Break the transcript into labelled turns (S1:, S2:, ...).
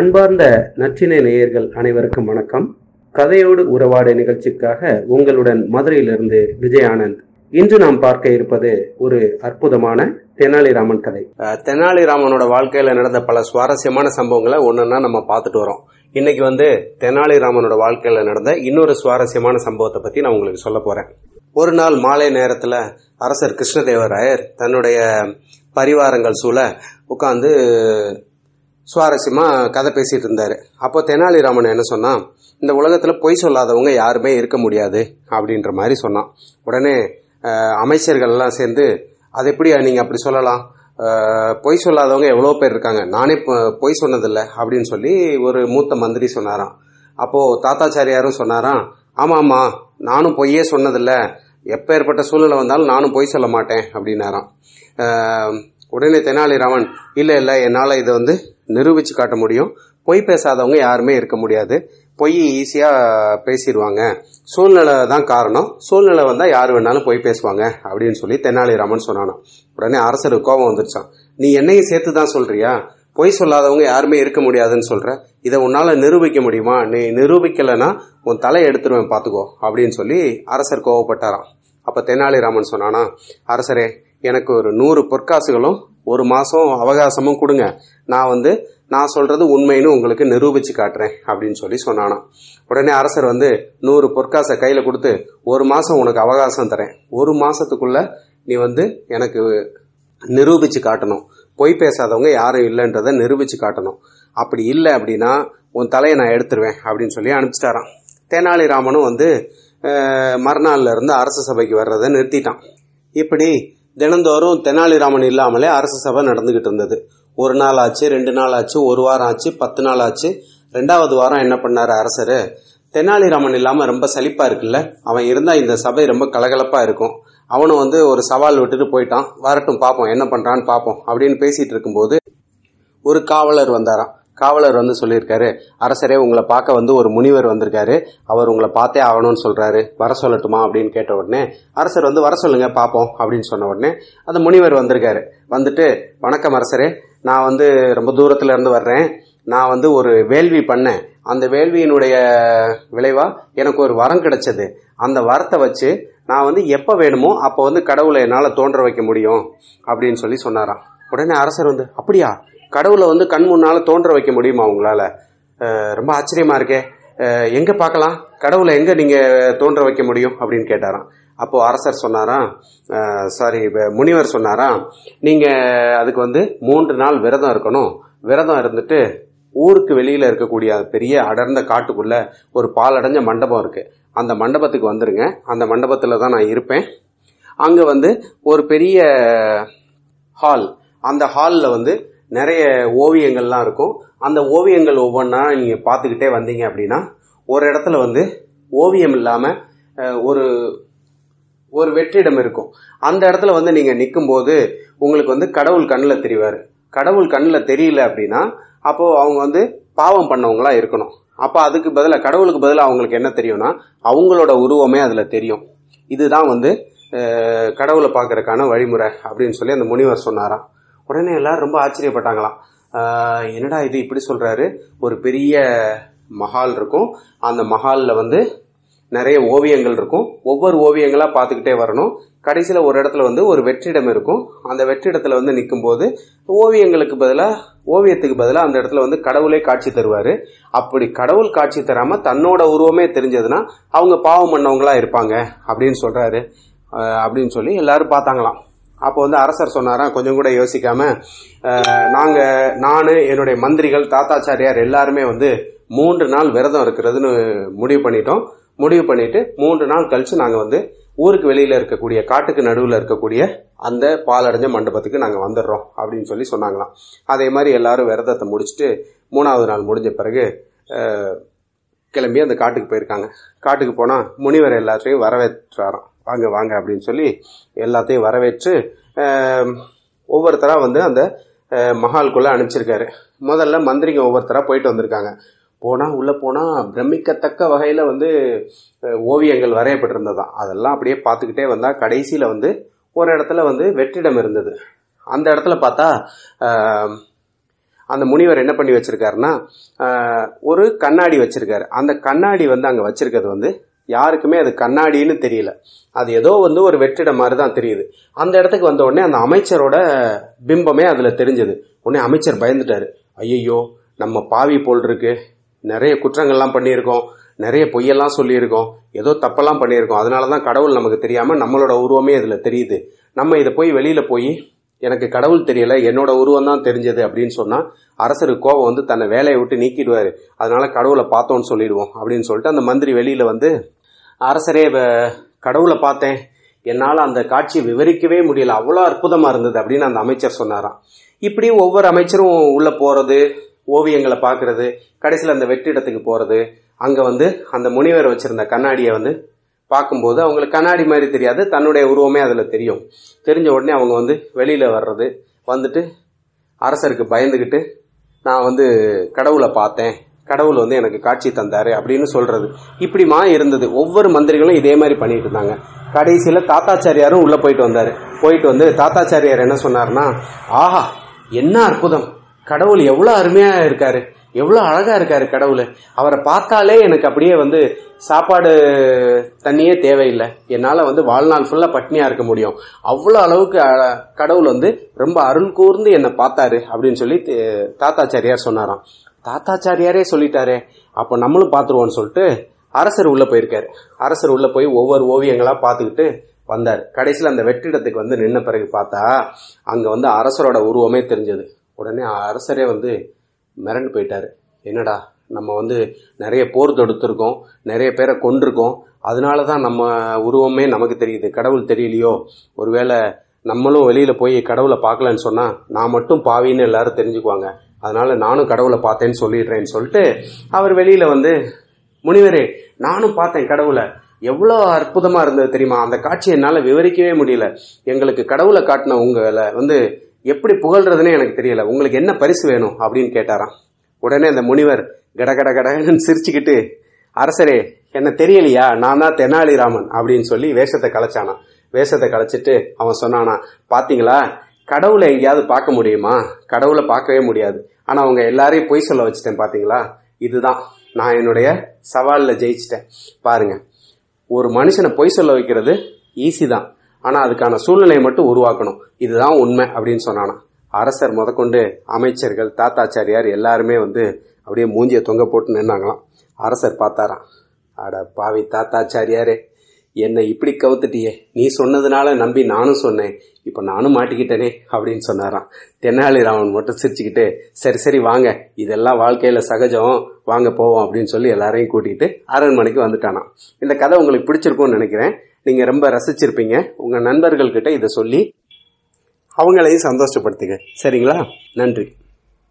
S1: அன்பார்ந்த நற்றினை நேயர்கள் அனைவருக்கும் வணக்கம். கதையோடு உறவாடு நிகழ்ச்சிக்காக உங்களுடன் மதுரையிலிருந்து விஜய் ஆனந்த் இன்று நாம் பார்க்க இருப்பது ஒரு அற்புதமான தெனாலிராமன் கதை.
S2: தெனாலிராமனோட வாழ்க்கையில நடந்த பல சுவாரஸ்யமான சம்பவங்களை ஒன்னொன்னா நம்ம பார்த்துட்டு வரோம். இன்னைக்கு வந்து தெனாலிராமனோட வாழ்க்கையில நடந்த இன்னொரு சுவாரஸ்யமான சம்பவத்தை பத்தி நான் உங்களுக்கு சொல்ல போறேன். ஒரு நாள் மாலை நேரத்துல அரசர் கிருஷ்ணதேவராயர் தன்னுடைய பரிவாரங்கள் சூழ உட்காந்து சுவாரஸ்யமாக கதை பேசிகிட்டு இருந்தார். அப்போ தெனாலிராமன் என்ன சொன்னான்? இந்த உலகத்தில் பொய் சொல்லாதவங்க யாருமே இருக்க முடியாது அப்படின்ற மாதிரி சொன்னான். உடனே அமைச்சர்கள்லாம் அமைச்சர்கள் எல்லாம் சேர்ந்து அது எப்படி நீங்கள் அப்படி சொல்லலாம்? பொய் சொல்லாதவங்க எவ்வளோ பேர் இருக்காங்க? நானே பொய் சொன்னதில்ல அப்படின்னு சொல்லி ஒரு மூத்த மந்திரி சொன்னாராம். அப்போது தாத்தாச்சாரியாரும் சொன்னாராம் ஆமாம் ஆமாம் நானும் பொய்யே சொன்னதில்ல. எப்பேற்பட்ட சூழ்நிலை வந்தாலும் நானும் பொய் சொல்ல மாட்டேன் அப்படின்னாராம். உடனே தெனாலிராமன் இல்லை இல்லை என்னால் இதை வந்து நிரூபித்து காட்ட முடியும். பொய் பேசாதவங்க யாருமே இருக்க முடியாது. பொய் ஈஸியாக பேசிடுவாங்க. சூழ்நிலை தான் காரணம். சூழ்நிலை வந்தால் யார் வேணாலும் பொய் பேசுவாங்க அப்படின்னு சொல்லி தெனாலிராமன் சொன்னானாம். உடனே அரசருக்கு கோபம் வந்துருச்சான் நீ என்னையும் சேர்த்து தான் சொல்றியா? பொய் சொல்லாதவங்க யாருமே இருக்க முடியாதுன்னு சொல்கிற இதை உன்னால் நிரூபிக்க முடியுமா? நீ நிரூபிக்கலைன்னா உன் தலையை எடுத்துருவேன் பார்த்துக்கோ அப்படின்னு சொல்லி அரசர் கோவப்பட்டாராம். அப்போ தெனாலிராமன் சொன்னானா அரசரே எனக்கு ஒரு நூறு பொற்காசுகளும் ஒரு மாதம் அவகாசமும் கொடுங்க. நான் வந்து நான் சொல்கிறது உண்மைன்னு உங்களுக்கு நிரூபித்து காட்டுறேன் அப்படின்னு சொல்லி சொன்னானாம். உடனே அரசர் வந்து நூறு பொற்காசை கையில் கொடுத்து ஒரு மாதம் உனக்கு அவகாசம் தரேன். ஒரு மாதத்துக்குள்ளே நீ வந்து எனக்கு நிரூபித்து காட்டணும். பொய் பேசாதவங்க யாரும் இல்லைன்றதை நிரூபித்து காட்டணும். அப்படி இல்லை அப்படின்னா உன் தலையை நான் எடுத்துருவேன் அப்படின்னு சொல்லி அனுப்பிச்சிட்டாராம். தெனாலிராமனும் வந்து அஹ், மறுநாள்ல இருந்து அரச சபைக்கு வர்றதை நிறுத்திட்டான். இப்படி தினந்தோறும் தெனாலிராமன் இல்லாமலே அரசு சபை நடந்துகிட்டு இருந்தது. ஒரு நாள் ஆச்சு ரெண்டு நாள் ஆச்சு ஒரு வாரம் ஆச்சு பத்து நாள் ஆச்சு. ரெண்டாவது வாரம் என்ன பண்ணாரு அரசர்? தெனாலிராமன் இல்லாம ரொம்ப சலிப்பாக இருக்குல்ல? அவன் இருந்தா இந்த சபை ரொம்ப கலகலப்பா இருக்கும். அவனும் வந்து ஒரு சவால் விட்டுட்டு போயிட்டான். வரட்டும் பாப்போம் என்ன பண்றான்னு பாப்போம் அப்படின்னு பேசிட்டு இருக்கும்போது ஒரு காவலர் வந்தாராம். காவலர் வந்து சொல்லியிருக்காரு அரசரே உங்களை பார்க்க வந்து ஒரு முனிவர் வந்திருக்காரு. அவர் உங்களை பார்த்தே ஆகணும்னு சொல்கிறாரு வர சொல்லட்டுமா? அப்படின்னு கேட்ட உடனே அரசர் வந்து வர சொல்லுங்க பார்ப்போம் அப்படின்னு சொன்ன உடனே அந்த முனிவர் வந்திருக்காரு. வந்துட்டு வணக்கம் அரசரே நான் வந்து ரொம்ப தூரத்தில் இருந்து வர்றேன். நான் வந்து ஒரு வேள்வி பண்ணேன். அந்த வேள்வியினுடைய விளைவாக எனக்கு ஒரு வரம் கிடைச்சது. அந்த வரத்தை வச்சு நான் வந்து எப்போ வேணுமோ அப்போ வந்து கடவுளை என்னால் தோன்ற வைக்க முடியும் அப்படின்னு சொல்லி சொன்னாராம். உடனே அரசர் வந்து அப்படியா? கடவுளை வந்து கண் முன்னால் தோன்ற வைக்க முடியுமா உங்களால்? ரொம்ப ஆச்சரியமாக இருக்கே. எங்கே பார்க்கலாம்? கடவுளை எங்கே நீங்கள் தோன்ற வைக்க முடியும்? அப்படின்னு கேட்டாராம். அப்போது அரசர் சொன்னாராம் சாரி முனிவர் சொன்னாராம் நீங்கள் அதுக்கு வந்து மூன்று நாள் விரதம் இருக்கணும். விரதம் இருந்துட்டு ஊருக்கு வெளியில் இருக்கக்கூடிய பெரிய அடர்ந்த காட்டுக்குள்ள ஒரு பாலடைஞ்ச மண்டபம் இருக்குது அந்த மண்டபத்துக்கு வந்துடுங்க அந்த மண்டபத்தில் தான் நான் இருப்பேன். அங்கே வந்து ஒரு பெரிய ஹால் அந்த ஹாலில் வந்து நிறைய ஓவியங்கள்லாம் இருக்கும். அந்த ஓவியங்கள் ஒவ்வொன்றா நீங்கள் பார்த்துக்கிட்டே வந்தீங்க அப்படின்னா ஒரு இடத்துல வந்து ஓவியம் இல்லாமல் ஒரு ஒரு வெற்றிடம் இருக்கும். அந்த இடத்துல வந்து நீங்கள் நிற்கும்போது உங்களுக்கு வந்து கடவுள் கண்ணில் தெரிவார். கடவுள் கண்ணில் தெரியல அப்படின்னா அப்போது அவங்க வந்து பாவம் பண்ணவங்களாக இருக்கணும். அப்போ அதுக்கு பதிலாக கடவுளுக்கு பதிலாக அவங்களுக்கு என்ன தெரியும்னா அவங்களோட உருவமே அதில் தெரியும். இதுதான் வந்து கடவுளை பார்க்கறதுக்கான வழிமுறை அப்படின்னு சொல்லி அந்த முனிவர் சொன்னாராம். உடனே எல்லாரும் ரொம்ப ஆச்சரியப்பட்டாங்களாம். என்னடா இது இப்படி சொல்றாரு? ஒரு பெரிய மஹால் இருக்கும். அந்த மஹாலில் வந்து நிறைய ஓவியங்கள் இருக்கும். ஒவ்வொரு ஓவியங்களாக பார்த்துக்கிட்டே வரணும். கடைசியில் ஒரு இடத்துல வந்து ஒரு வெற்றிடம் இருக்கும். அந்த வெற்றிடத்தில் வந்து நிற்கும்போது ஓவியங்களுக்கு பதிலாக ஓவியத்துக்கு பதிலாக அந்த இடத்துல வந்து கடவுளே காட்சி தருவார். அப்படி கடவுள் காட்சி தராமல் தன்னோட உருவமே தெரிஞ்சதுன்னா அவங்க பாவம் பண்ணவங்களா இருப்பாங்க அப்படின்னு சொல்கிறாரு அப்படின்னு சொல்லி எல்லாரும் பார்த்தாங்களாம். அப்போ வந்து அரசர் சொன்னாராம் கொஞ்சம் கூட யோசிக்காம நாங்க நானு என்னுடைய மந்திரிகள் தாத்தாச்சாரியார் எல்லாருமே வந்து மூன்று நாள் விரதம் இருக்கிறதுன்னு முடிவு பண்ணிட்டோம். முடிவு பண்ணிட்டு மூன்று நாள் கழிச்சு நாங்க வந்து ஊருக்கு வெளியில இருக்கக்கூடிய காட்டுக்கு நடுவில் இருக்கக்கூடிய அந்த பாலடைஞ்ச மண்டபத்துக்கு நாங்க வந்துடுறோம் அப்படின்னு சொல்லி சொன்னாங்களாம். அதே மாதிரி எல்லாரும் விரதத்தை முடிச்சுட்டு மூணாவது நாள் முடிஞ்ச பிறகு கிளம்பி அந்த காட்டுக்கு போயிருக்காங்க. காட்டுக்கு போனா முனிவர் எல்லாத்தையும் வரவேற்றாராம். வாங்க வாங்க அப்படின்னு சொல்லி எல்லாத்தையும் வரவேற்று ஒவ்வொருத்தராக வந்து அந்த அஹ், அனுப்பிச்சிருக்காரு. முதல்ல மந்திரிங்க ஒவ்வொருத்தராக போயிட்டு வந்திருக்காங்க. போனால் உள்ளே போனால் பிரமிக்கத்தக்க வகையில் வந்து ஓவியங்கள் வரையப்பட்டிருந்ததான் அதெல்லாம் அப்படியே பார்த்துக்கிட்டே வந்தால் கடைசியில் வந்து ஒரு இடத்துல வந்து வெற்றிடம் இருந்தது. அந்த இடத்துல பார்த்தா அந்த முனிவர் என்ன பண்ணி வச்சிருக்காருன்னா ஒரு கண்ணாடி வச்சிருக்காரு. அந்த கண்ணாடி வந்து அங்கே வச்சிருக்கிறது வந்து யாருக்குமே அது கண்ணாடின்னு தெரியல. அது ஏதோ வந்து ஒரு வெற்றிடம் மாதிரி தான் தெரியுது. அந்த இடத்துக்கு வந்த உடனே அந்த அமைச்சரோட பிம்பமே அதுல தெரிஞ்சது. உடனே அமைச்சர் பயந்துட்டாரு. ஐயையோ நம்ம பாவி போல் இருக்கு. நிறைய குற்றங்கள்லாம் பண்ணியிருக்கோம். நிறைய பொய்யெல்லாம் சொல்லியிருக்கோம். ஏதோ தப்பெல்லாம் பண்ணியிருக்கோம். அதனால தான் கடவுள் நமக்கு தெரியாம நம்மளோட உருவமே இதுல தெரியுது. நம்ம இதை போய் வெளியில போய் எனக்கு கடவுள் தெரியல என்னோட உருவம் தான் தெரிஞ்சது அப்படின்னு சொன்னா அரசருக்கு கோபம் வந்து தன்னை வேலையை விட்டு நீக்கிடுவாரு. அதனால கடவுளை பார்த்தோன்னு சொல்லிடுவோம் அப்படின்னு சொல்லிட்டு அந்த மந்திரி வெளியில வந்து அரசரே கடவுளை பார்த்தேன். என்னால் அந்த காட்சியை விவரிக்கவே முடியல. அவ்வளோ அற்புதமாக இருந்தது அப்படின்னு அந்த அமைச்சர் சொன்னாராம். இப்படி ஒவ்வொரு அமைச்சரும் உள்ளே போகிறது ஓவியங்களை பார்க்கறது கடைசியில் அந்த வெற்றிடத்துக்கு போகிறது அங்கே வந்து அந்த முனிவர் வச்சுருந்த கண்ணாடியை வந்து பார்க்கும்போது அவங்களுக்கு கண்ணாடி மாதிரி தெரியாது. தன்னுடைய உருவமே அதில் தெரியும். தெரிஞ்ச உடனே அவங்க வந்து வெளியில் வர்றது வந்துட்டு அரசருக்கு பயந்துக்கிட்டு நான் வந்து கடவுளை பார்த்தேன். கடவுள் வந்து எனக்கு காட்சி தந்தார் அப்படின்னு சொல்கிறது இப்படிமா இருந்தது. ஒவ்வொரு மந்திரிகளும் இதே மாதிரி பண்ணிட்டு இருந்தாங்க. கடைசியில் தாத்தாச்சாரியாரும் உள்ளே போயிட்டு வந்தார். போயிட்டு வந்து தாத்தாச்சாரியார் என்ன சொன்னார்னா ஆஹா என்ன அற்புதம். கடவுள் எவ்வளோ அருமையாக இருக்காரு. எவ்வளோ அழகாக இருக்காரு கடவுள். அவரை பார்த்தாலே எனக்கு அப்படியே வந்து சாப்பாடு தண்ணியே தேவையில்லை. என்னால் வந்து வாழ்நாள் ஃபுல்லாக பட்னியாக இருக்க முடியும். அவ்வளோ அளவுக்கு கடவுள் வந்து ரொம்ப அருள் கூர்ந்து என்னை பார்த்தாரு அப்படின்னு சொல்லி தாத்தாச்சாரியார் சொன்னாராம். தாத்தாச்சாரியாரே சொல்லிட்டாரே அப்போ நம்மளும் பார்த்துருவோம்னு சொல்லிட்டு அரசர் உள்ளே போயிருக்காரு. அரசர் உள்ளே போய் ஒவ்வொரு ஓவியங்களாக பார்த்துக்கிட்டு வந்தார். கடைசியில் அந்த வெற்றிடத்துக்கு வந்து நின்ன பிறகு பார்த்தா அங்கே வந்து அரசரோட உருவமே தெரிஞ்சது. உடனே அரசரே வந்து மிரண்டு போயிட்டார். என்னடா நம்ம வந்து நிறைய போர் தொடுத்திருக்கோம் நிறைய பேரை கொண்டிருக்கோம் அதனால தான் நம்ம உருவமே நமக்கு தெரியுது. கடவுள் தெரியலையோ? ஒருவேளை நம்மளும் வெளியில் போய் கடவுளை பார்க்கலன்னு சொன்னால் நான் மட்டும் பாவின்னு எல்லாரும் தெரிஞ்சுக்குவாங்க. அதனால நானும் கடவுளை பார்த்தேன்னு சொல்லிடுறேன்னு சொல்லிட்டு அவர் வெளியில் வந்து முனிவரே நானும் பார்த்தேன் கடவுளை. எவ்வளோ அற்புதமாக இருந்தது தெரியுமா? அந்த காட்சியை என்னால் விவரிக்கவே முடியல. எங்களுக்கு கடவுளை காட்டின உங்களை வந்து எப்படி புகழ்றதுன்னு எனக்கு தெரியல. உங்களுக்கு என்ன பரிசு வேணும் அப்படின்னு கேட்டாராம். உடனே அந்த முனிவர் கடகட கடகடன்னு சிரிச்சுக்கிட்டு அரசரே என்ன தெரியலையா? நான் தான் தெனாலிராமன் அப்படின்னு சொல்லி வேஷத்தை கலைச்சானான் வேஷத்தை கலைச்சிட்டு அவன் சொன்னானா பாத்தீங்களா? கடவுளை எங்கேயாவது பார்க்க முடியுமா? கடவுளை பார்க்கவே முடியாது. ஆனா அவங்க எல்லாரையும் பொய் சொல்ல வச்சுட்டேன் பாத்தீங்களா? இதுதான். நான் என்னுடைய சவாலில் ஜெயிச்சிட்டேன். பாருங்க. ஒரு மனுஷனை பொய் சொல்ல வைக்கிறது ஈஸி தான். ஆனால் அதுக்கான சூழ்நிலையை மட்டும் உருவாக்கணும். இதுதான் உண்மை அப்படின்னு சொன்னானா. அரசர் முதற்கொண்டு அமைச்சர்கள் தாத்தாச்சாரியார் எல்லாருமே வந்து அப்படியே மூஞ்சிய தொங்க போட்டு நின்னாங்களாம். அரசர் பார்த்தாராம். அட பாவி தாத்தாச்சாரியாரே என்னை இப்படி கவுத்துட்டியே. நீ சொன்னதுனால நம்பி நானும் சொன்னேன். இப்போ நானும் மாட்டிக்கிட்டேனே அப்படின்னு சொன்னாராம். தென்னாலிராமன் மட்டும் சிரிச்சுக்கிட்டு சரி சரி வாங்க. இதெல்லாம் வாழ்க்கையில் சகஜம். வாங்க போவோம் அப்படின்னு சொல்லி எல்லாரையும் கூட்டிகிட்டு அரண்மனைக்கு வந்துட்டானாம். இந்த கதை உங்களுக்கு பிடிச்சிருக்கும்னு நினைக்கிறேன். நீங்க ரொம்ப ரசிச்சிருப்பீங்க. உங்க நண்பர்கள்கிட்ட இதை சொல்லி அவங்களையும் சந்தோஷப்படுத்துங்க. சரிங்களா? நன்றி.